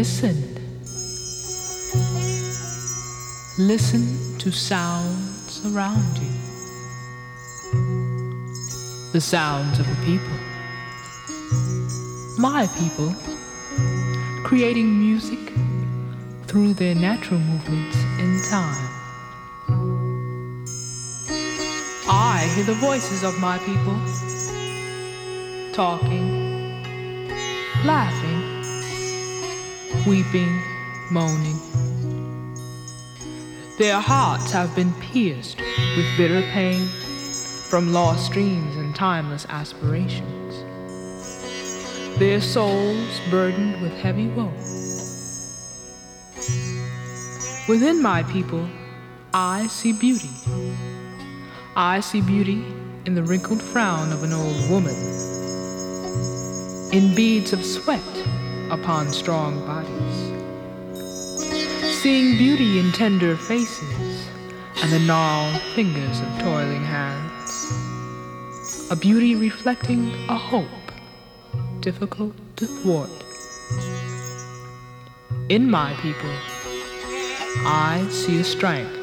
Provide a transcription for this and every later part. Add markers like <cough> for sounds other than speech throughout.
Listen. Listen to sounds around you. The sounds of the people. My people, creating music through their natural movements in time. I hear the voices of my people talking, laughing, weeping, moaning. Their hearts have been pierced with bitter pain from lost dreams and timeless aspirations. Their souls burdened with heavy woe. Within my people, I see beauty. I see beauty in the wrinkled frown of an old woman, in beads of sweat upon strong bodies, seeing beauty in tender faces and the gnarled fingers of toiling hands, a beauty reflecting a hope difficult to thwart. In my people, I see a strength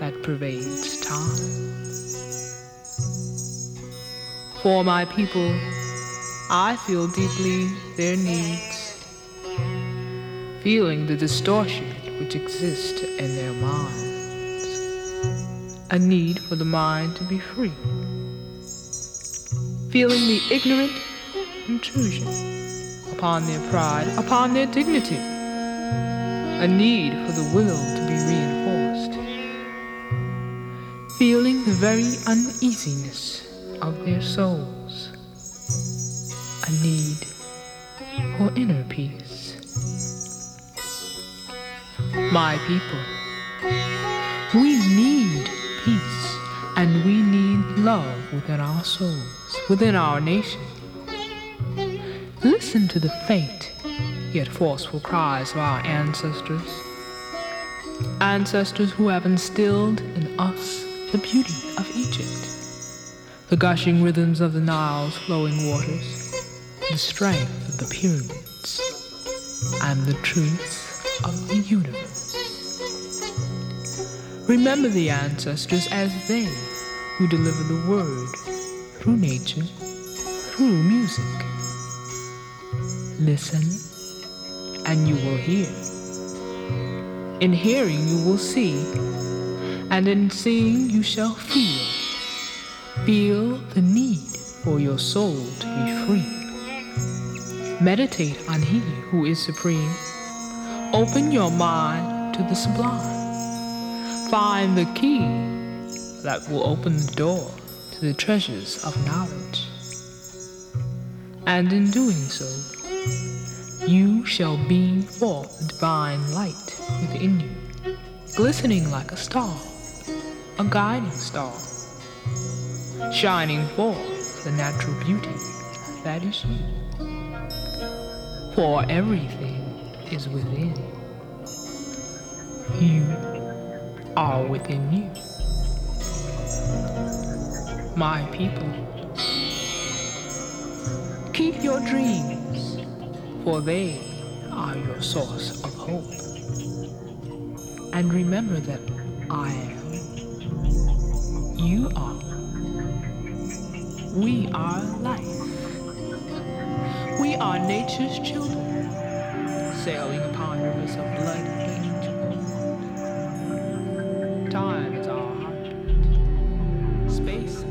that pervades time. For my people, I feel deeply their needs, feeling the distortion which exists in their minds, a need for the mind to be free, feeling the ignorant intrusion upon their pride, upon their dignity, a need for the will to be reinforced, feeling the very uneasiness of their souls a need for inner peace. My people, we need peace and we need love within our souls, within our nation. Listen to the faint yet forceful cries of our ancestors. Ancestors who have instilled in us the beauty of Egypt, the gushing rhythms of the Nile's flowing waters the strength of the pyramids and the truth of the universe. Remember the ancestors as they who deliver the word through nature, through music. Listen, and you will hear. In hearing, you will see, and in seeing, you shall feel. Feel the need for your soul to be free. Meditate on He who is supreme. Open your mind to the sublime. Find the key that will open the door to the treasures of knowledge. And in doing so, you shall beam forth the divine light within you, glistening like a star, a guiding star, shining forth the natural beauty that is you for everything is within. You are within you. My people, keep your dreams, for they are your source of hope. And remember that I am, you are, we are life. We are nature's children, sailing upon rivers of blood old. Time is our heartbeat, space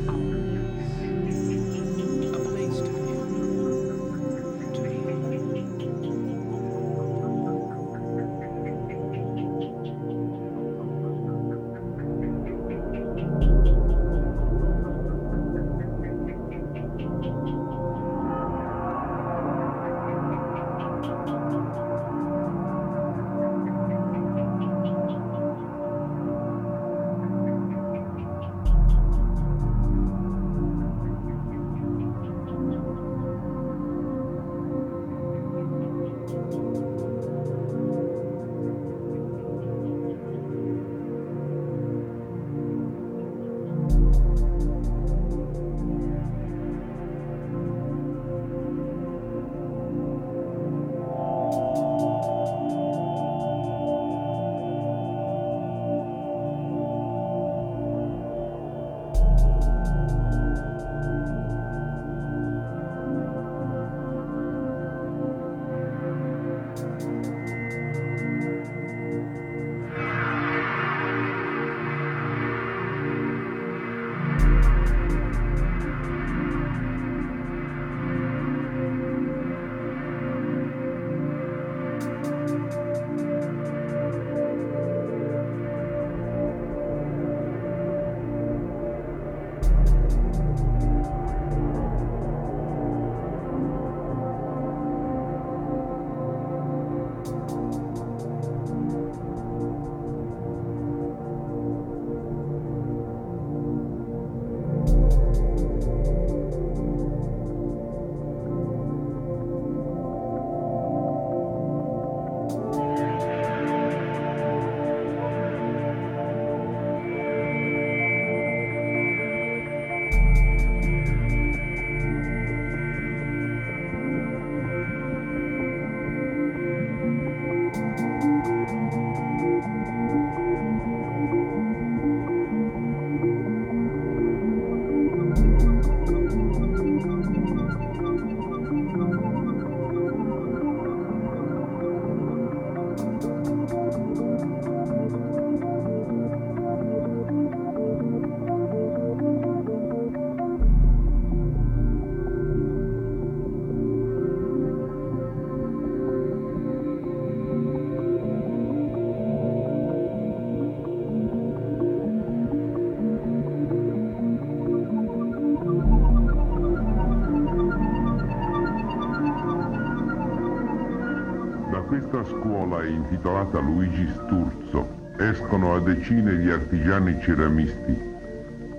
scuola intitolata Luigi Sturzo escono a decine di artigiani ceramisti,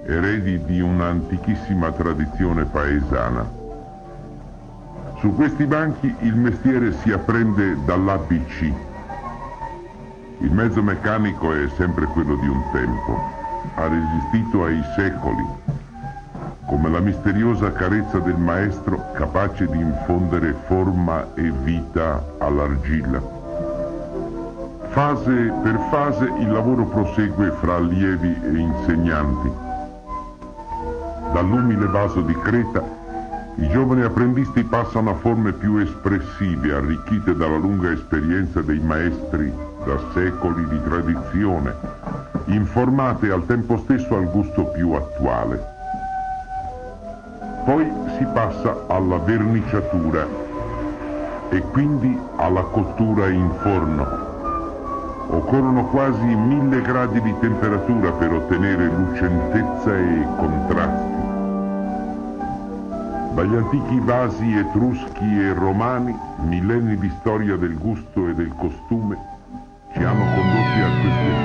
eredi di un'antichissima tradizione paesana. Su questi banchi il mestiere si apprende dall'ABC. Il mezzo meccanico è sempre quello di un tempo, ha resistito ai secoli, come la misteriosa carezza del maestro capace di infondere forma e vita all'argilla. Fase per fase il lavoro prosegue fra allievi e insegnanti. Dall'umile vaso di Creta i giovani apprendisti passano a forme più espressive, arricchite dalla lunga esperienza dei maestri da secoli di tradizione, informate al tempo stesso al gusto più attuale. Poi si passa alla verniciatura e quindi alla cottura in forno. Occorrono quasi mille gradi di temperatura per ottenere lucentezza e contrasti. Dagli antichi vasi etruschi e romani, millenni di storia del gusto e del costume ci hanno condotti a queste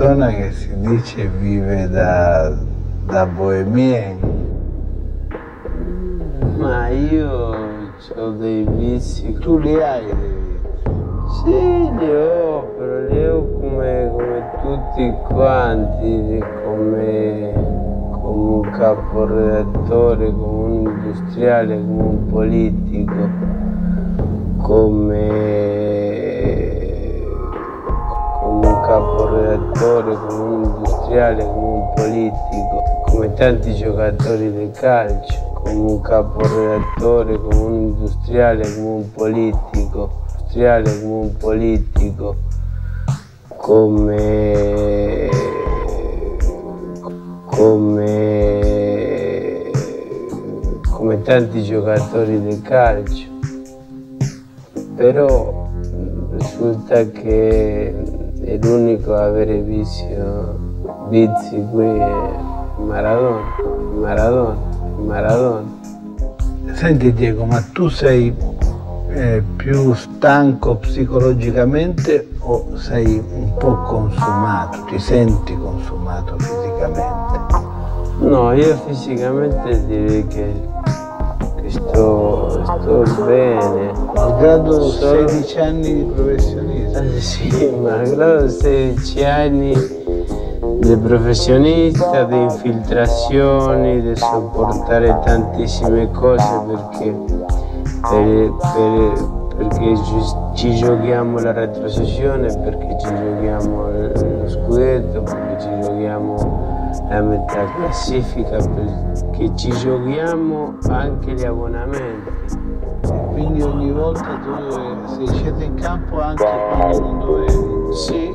persona che si dice vive da, da bohemian. Tanti giocatori del calcio, come un caporedattore, come un industriale, come un politico, industriale come un politico, come, come, come tanti giocatori del calcio. Però risulta che è l'unico a avere vizio, vizi qui è Maradona, Maradona, Maradona. Senti Diego, ma tu sei eh, più stanco psicologicamente o sei un po' consumato? Ti senti consumato fisicamente? No, io fisicamente direi che, che sto, sto bene. Malgrado Solo- 16 anni di professionismo. Eh, <laughs> Sì, malgrado 16 anni di professionista, di infiltrazioni, di sopportare tantissime cose perché, per- per- perché ci, giochiamo la retrocessione, perché ci giochiamo lo scudetto, perché ci giochiamo la metà classifica, perché ci giochiamo anche gli abbonamenti. Quindi ogni volta tu sei sceso in campo anche quando non dovevi. Sì,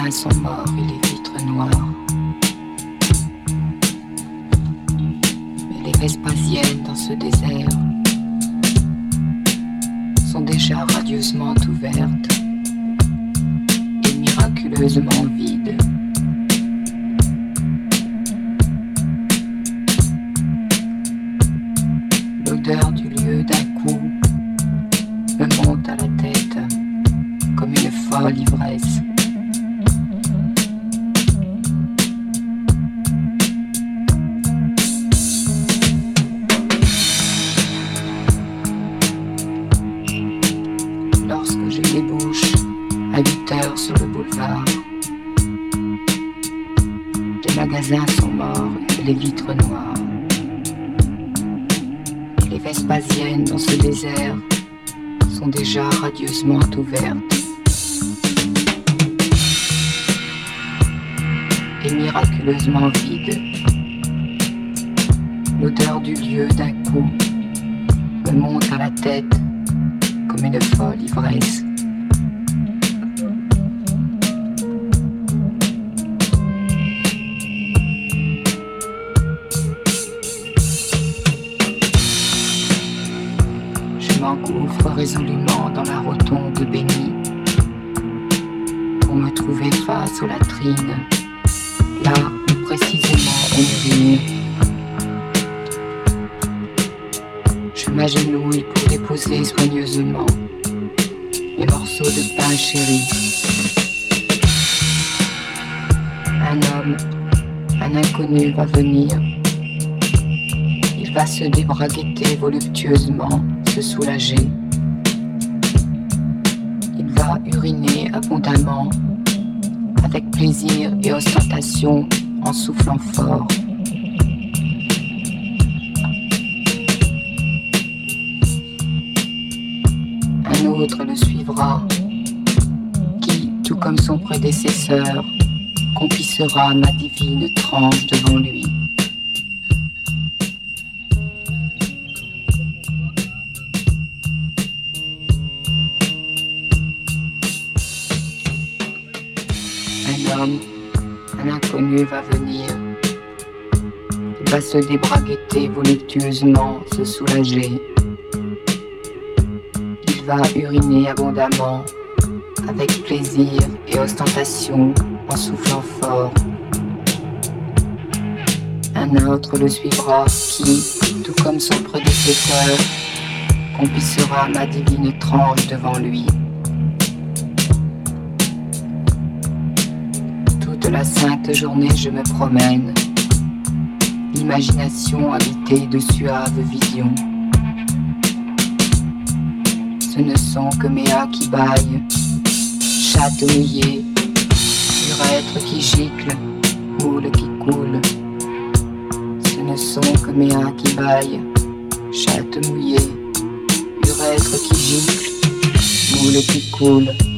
Les magasins sont une folle ivresse. Je m'engouffre résolument dans la rotonde bénie pour me trouver face aux latrines, là où précisément on urine. Je m'agenouille pour soigneusement les morceaux de pain chéri. Un homme, un inconnu va venir. Il va se débraguetter voluptueusement, se soulager. Il va uriner abondamment, avec plaisir et ostentation, en soufflant fort. Qui, tout comme son prédécesseur, complissera ma divine tranche devant lui. Un homme, un inconnu va venir. Il va se débraguetter voluptueusement, se soulager. Va uriner abondamment, avec plaisir et ostentation, en soufflant fort. Un autre le suivra qui, tout comme son prédécesseur, complissera ma divine tranche devant lui. Toute la sainte journée je me promène, l'imagination habitée de suaves visions je ne sont que mes haies qui baillent, chatouillés, être qui gicle, boule qui coule. Ce ne sont que mes haies qui baillent, chatte mouillée, urètre qui gicle, boule qui coule.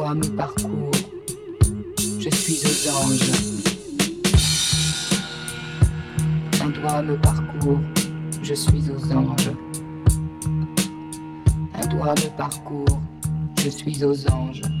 voix me parcourt. Je suis aux anges. Un doigt me parcourt. Je suis aux anges. Un doigt me parcourt. Je suis aux anges.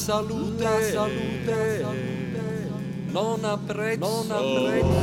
salute, eh. la salute, la salute, non apprezzo, non apprezzo.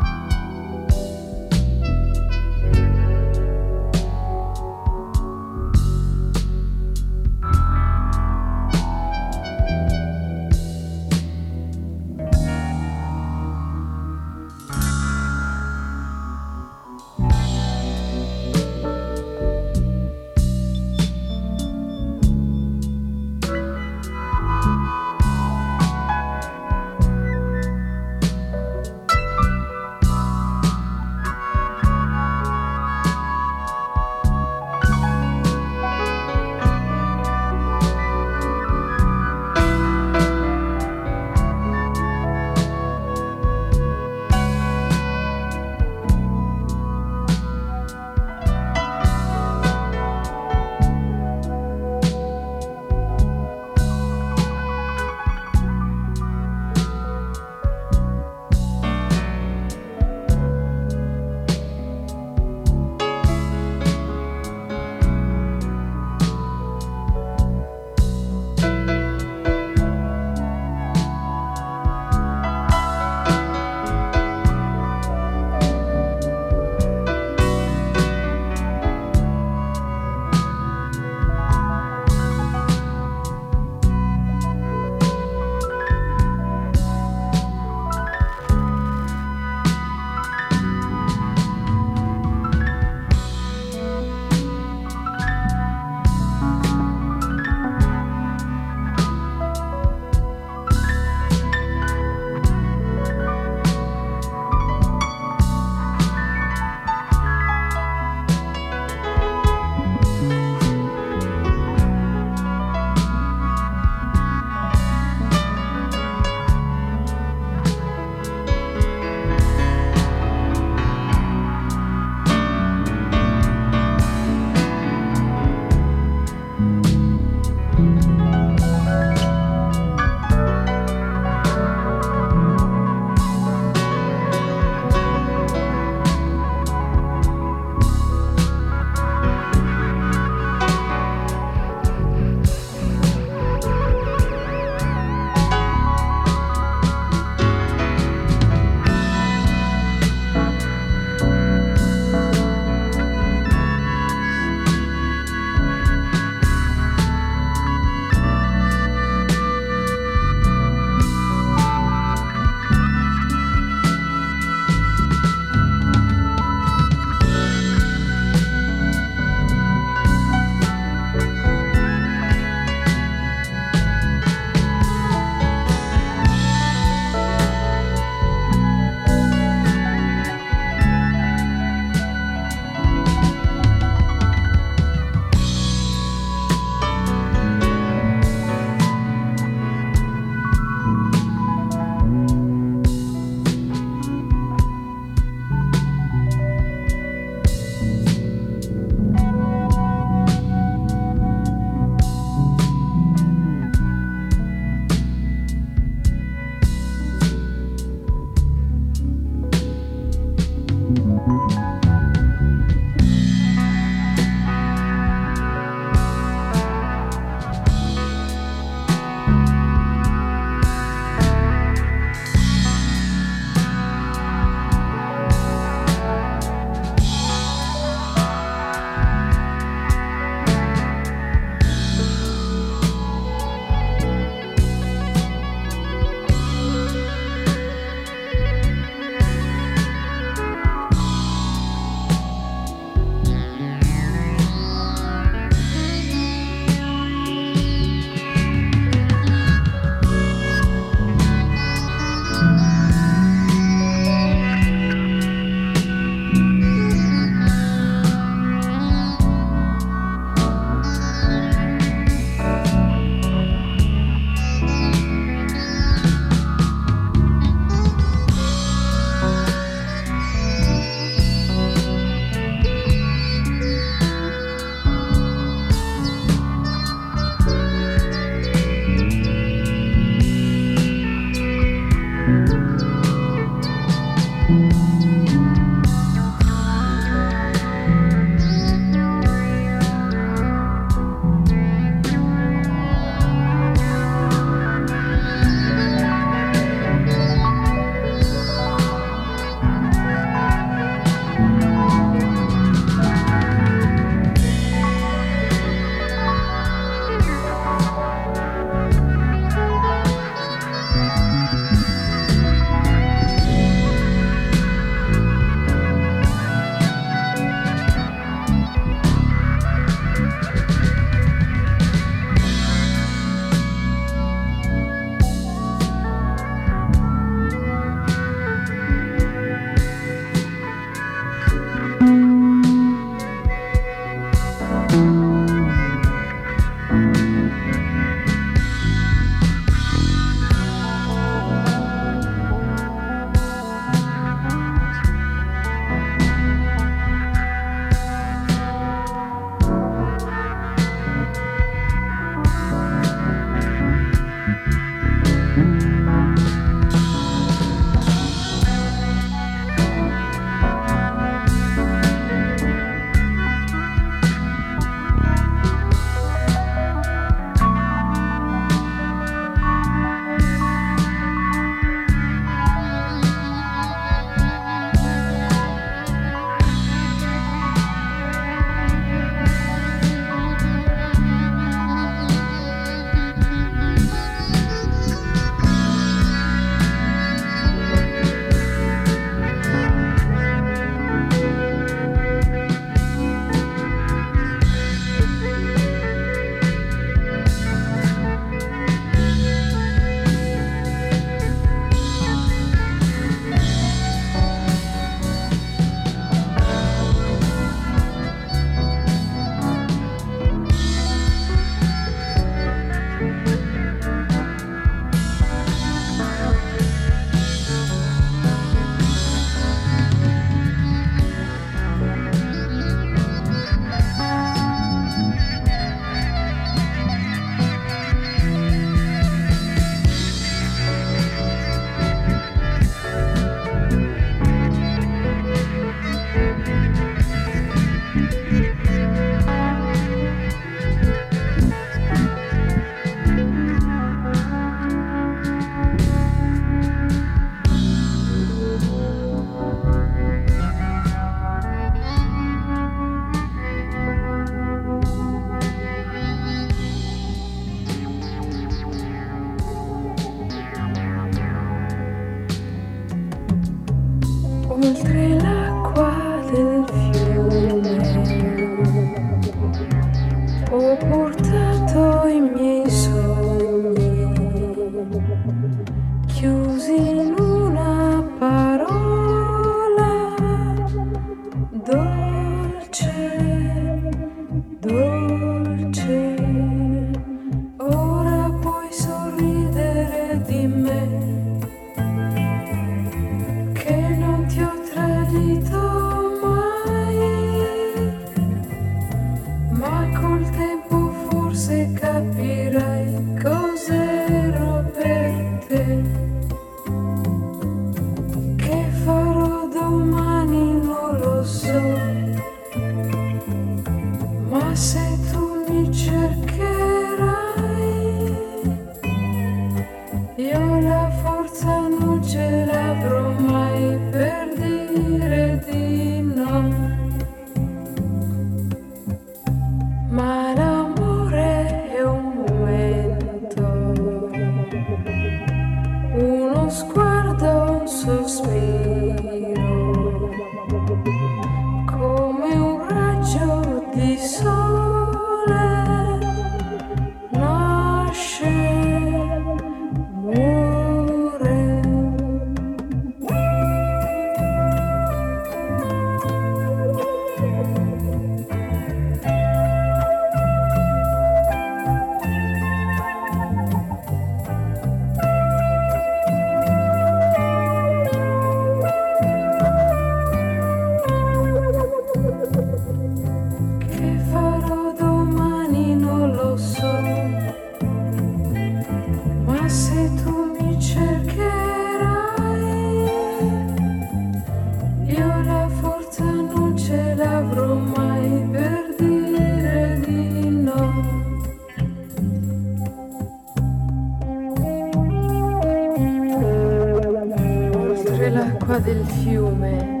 l'acqua del fiume,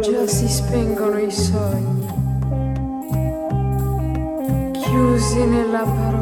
già si spengono i sogni, chiusi nella parola.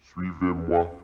Suivez-moi.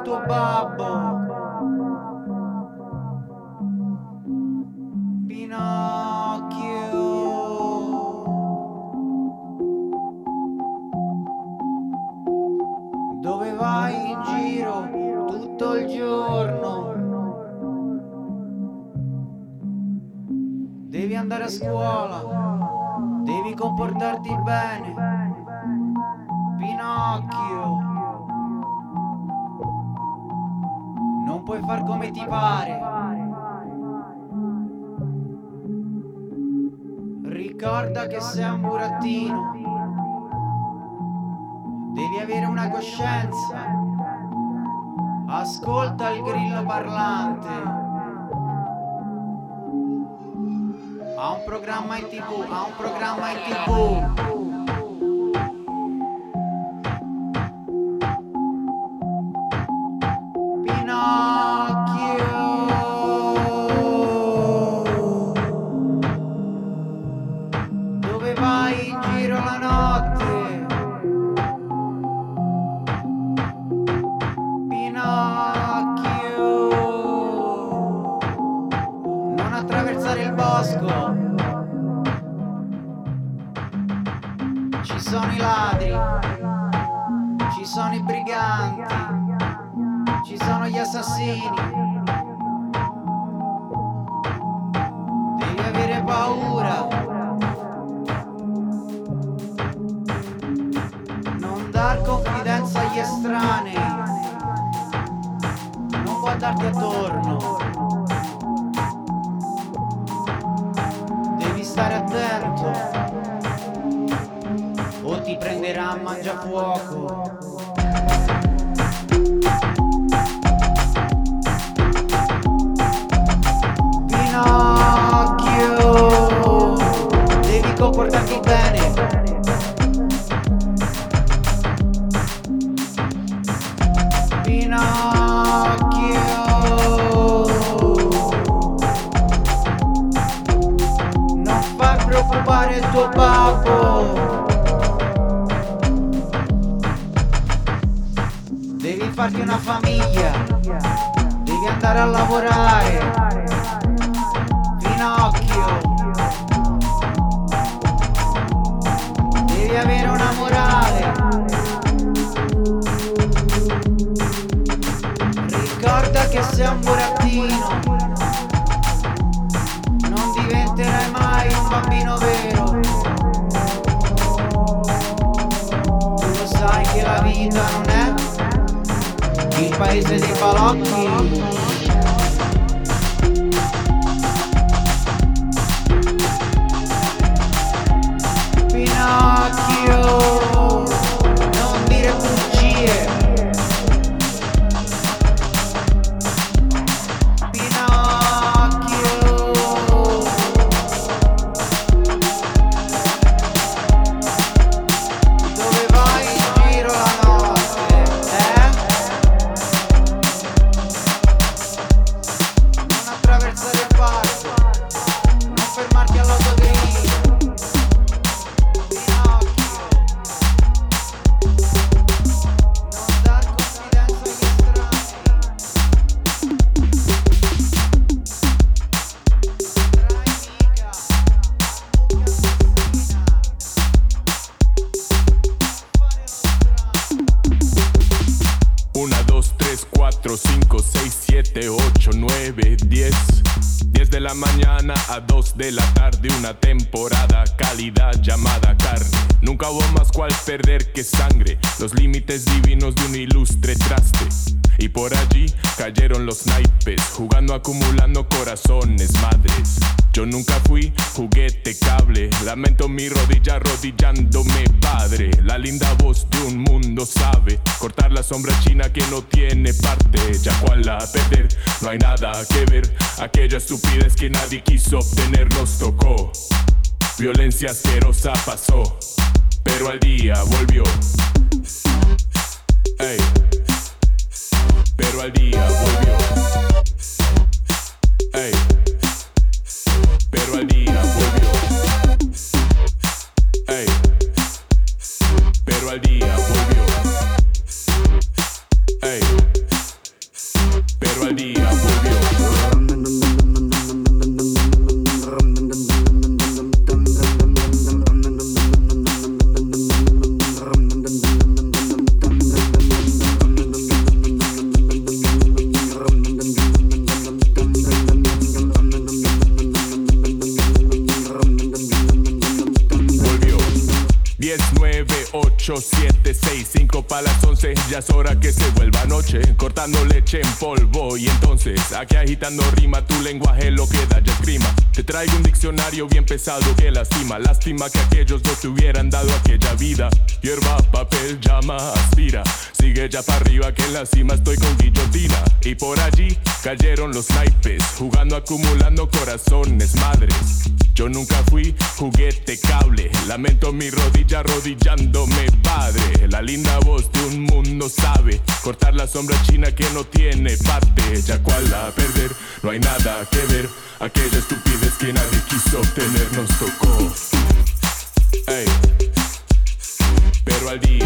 perturbar. contento o ti prenderà a mangiafuoco. Pinocchio, devi comportarti bene. babbo. Devi farti una famiglia Devi andare a lavorare. Pinocchio Devi avere una morale. Ricorda che sei un burattino. Non diventerai mai un bambino vero. che la vita non è? Il paese dei balocchi sombra china que no tiene parte, ya cual la perder, no hay nada que ver, aquella estupidez que nadie quiso obtener nos tocó, violencia asquerosa pasó, pero al día volvió pesado que lastima. Lástima que aquellos no te hubieran dado aquella vida. Hierba, papel, llama, aspira. Sigue ya para arriba que en la cima estoy con guillotina. Y por allí cayeron los naipes, jugando, acumulando corazones, madres. Yo nunca fui juguete cable. Lamento mi rodilla arrodillándome, padre. La linda voz de un mundo sabe cortar la sombra china que no tiene parte. Ya cual a perder, no hay nada que ver. Aquella que nadie quiso obtener nos tocó. Pero al día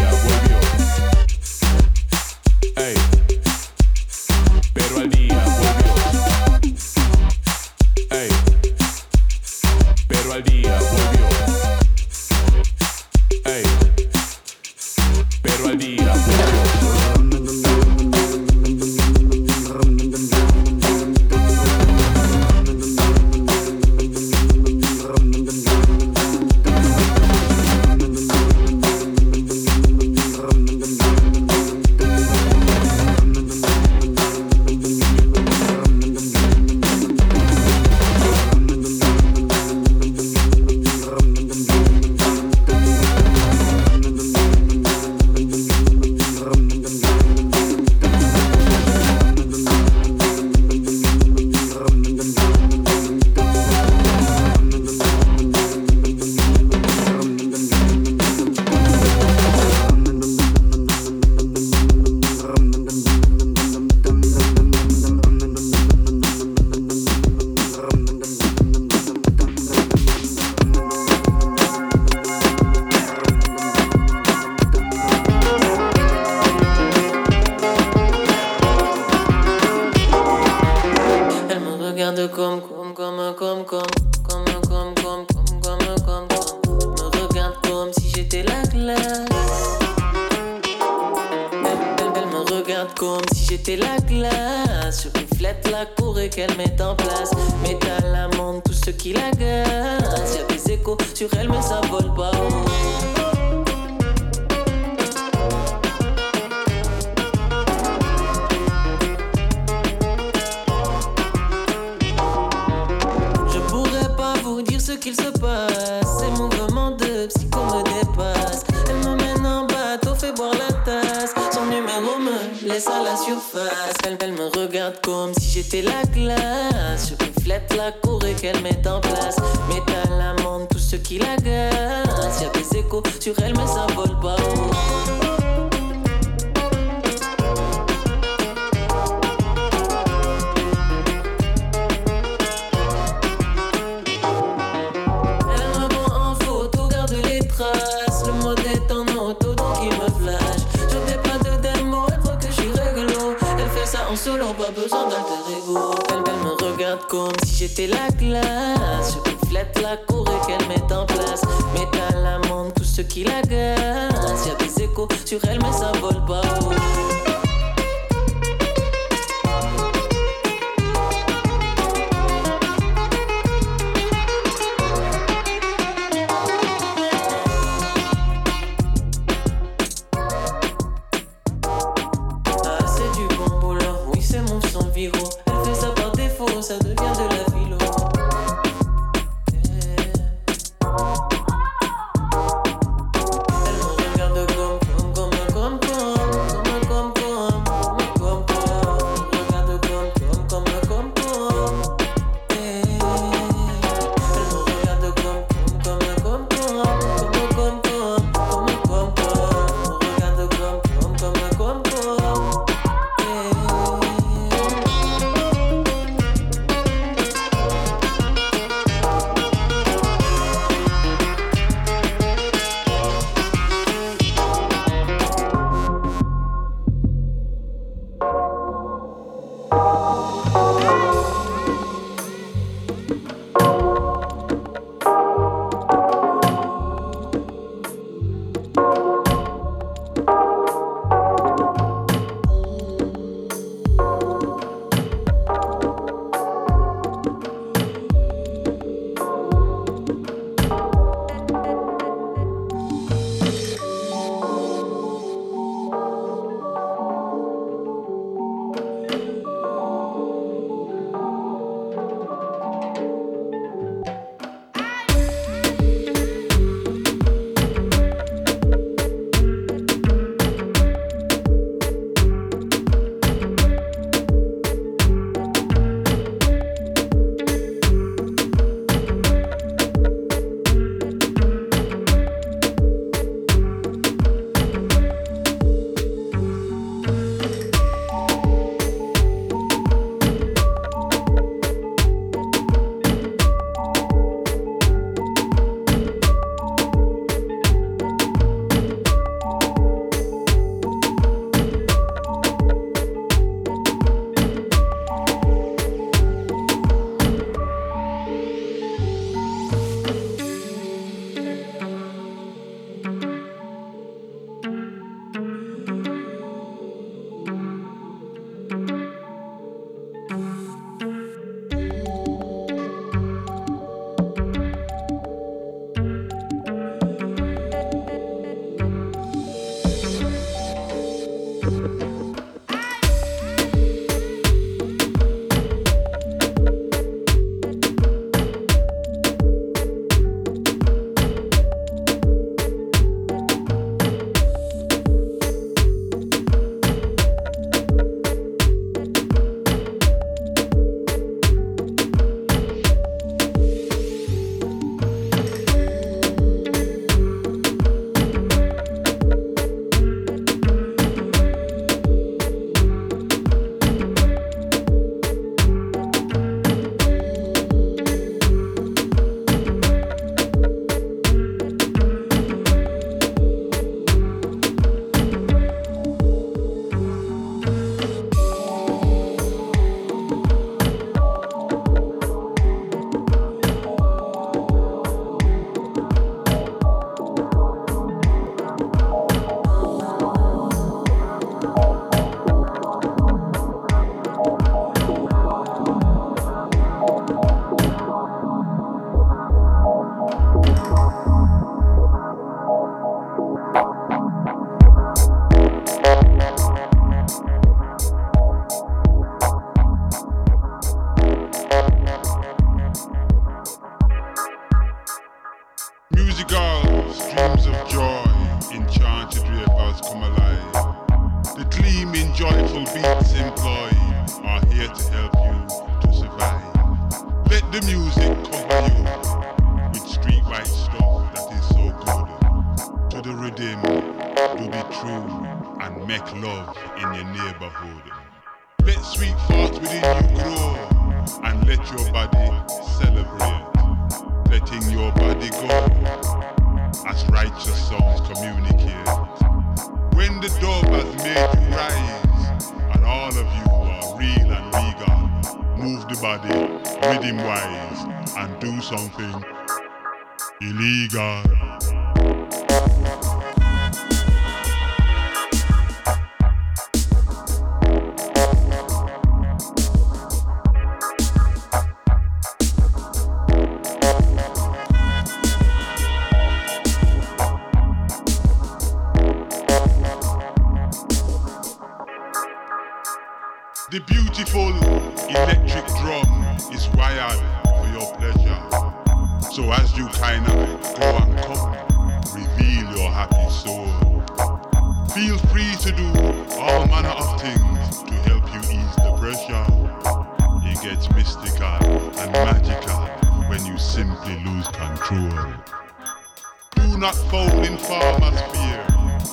not fold in farmers' fear,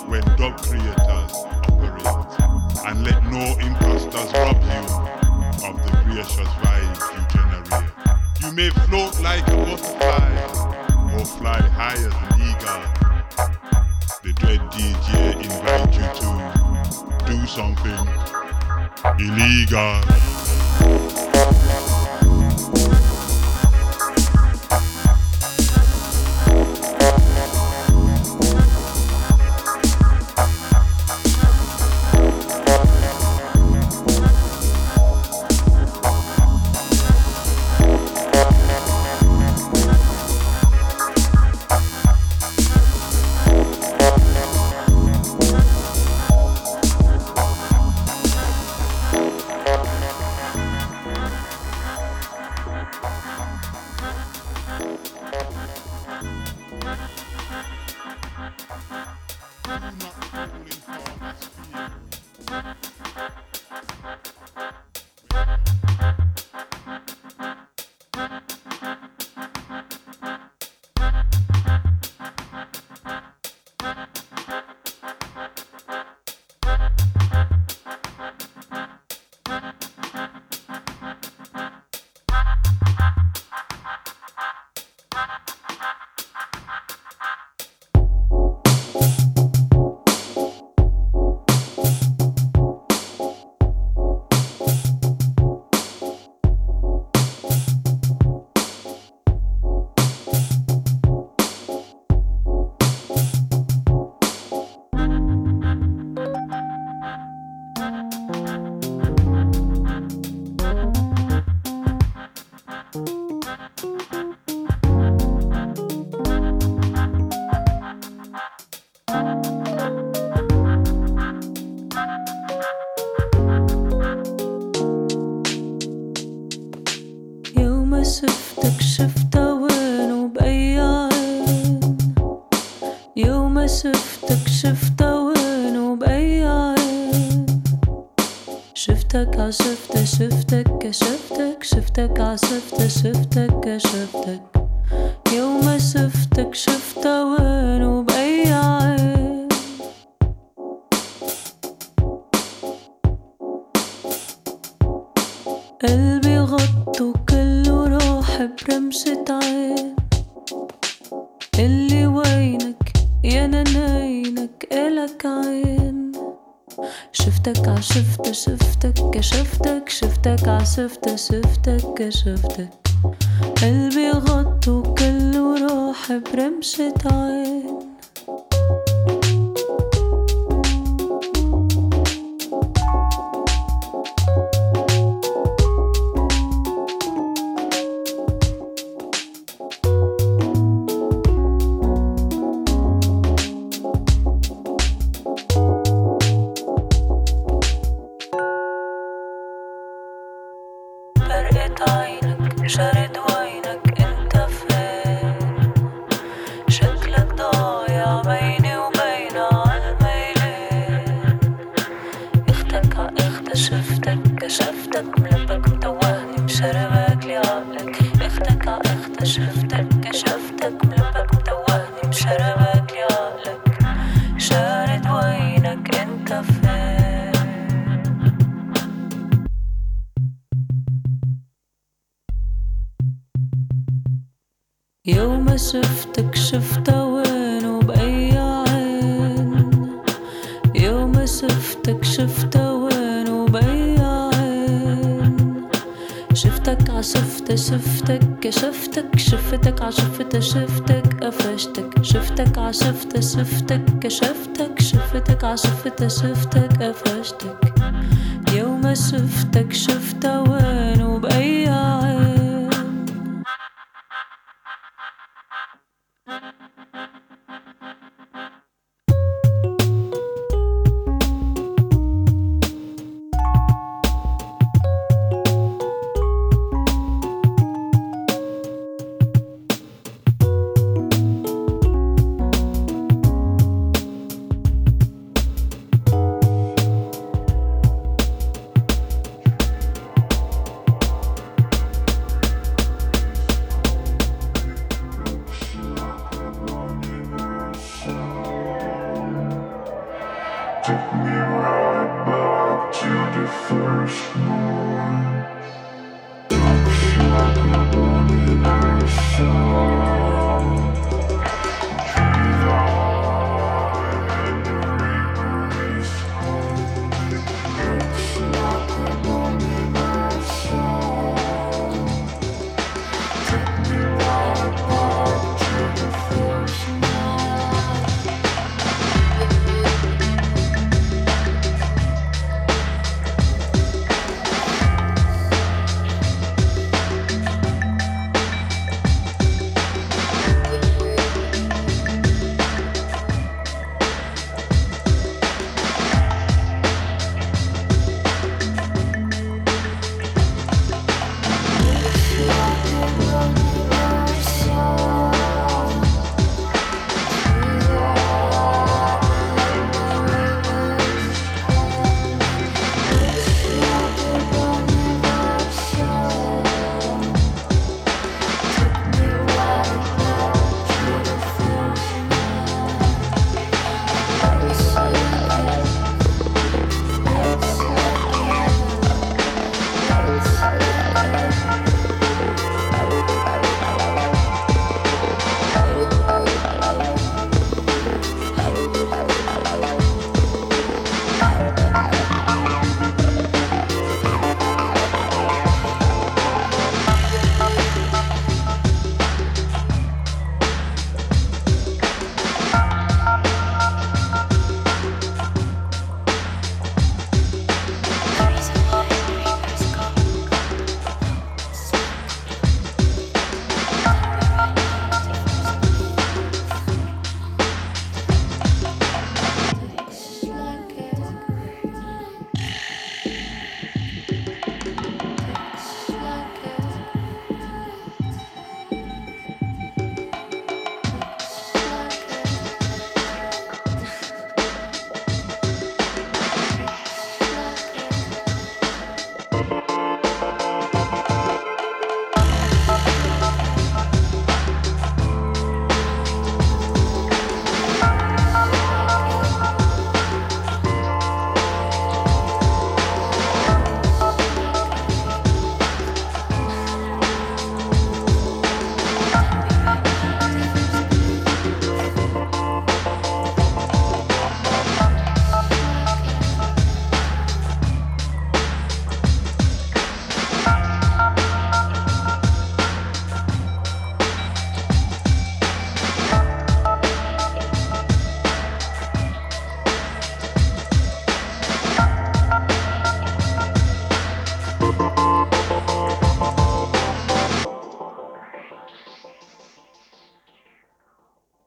where dub creators operate. And let no imposters rob you of the gracious vibe you generate. You may float like a butterfly, or fly high as an eagle. The dread DJ invite you to do something illegal. شفتك شفتها وين وبأي عين شفتك عشفتها شفتك كشفتك شفتك عشفتها شفتك قفشتك. شفتك عشفتها شفتك كشفتك شفتك عشفتها شفتك قفشتك. يوم شفتك شفتها وين